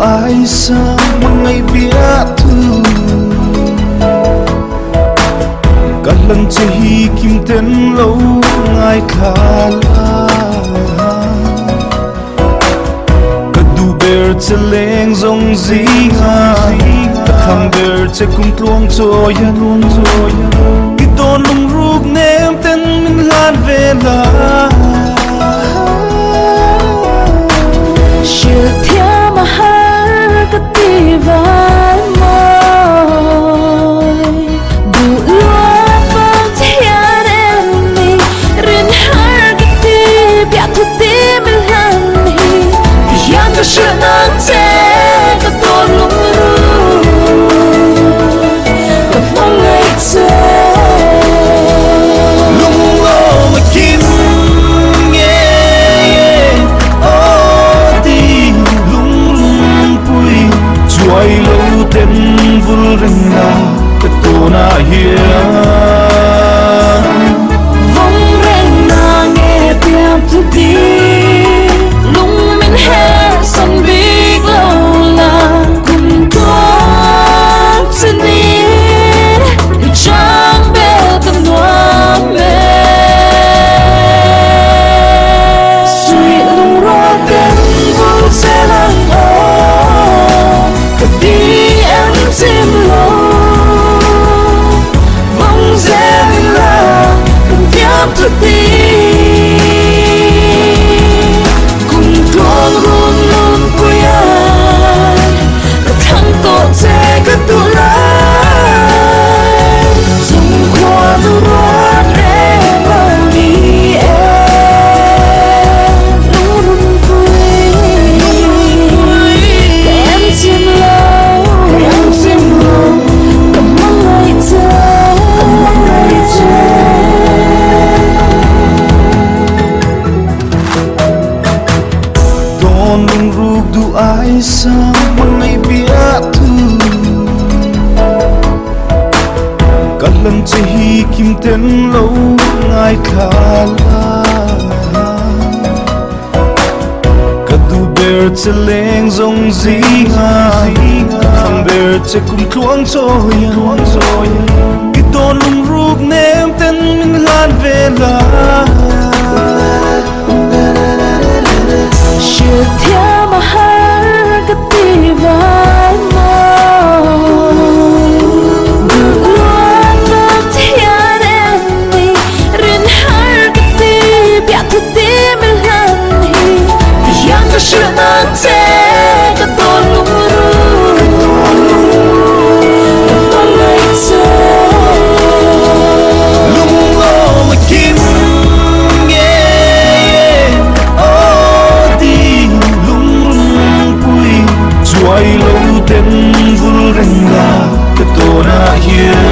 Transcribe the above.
ai sang ngày bia thu cả lần chỉ hi kim tên lâu ngay khá la cả du ber che leng zong zi nga cả thằng ber che kum tuang cho ya luang cho ya na cái vong reng na nghe piam tu ti lung min he son big lo la kum tuam sini Trang bê tâm hoa mê Suy lung ro tên vô se lăng ô ka đi em sim sang ngày bia thu? Cả lần chỉ hi kim tên lâu ngài khá la Cả du ber chỉ lên zong zi ngài Cả thằng ber che kum tuang cho ya Cái tôn lung ruk nem tên mình lan về lại Not you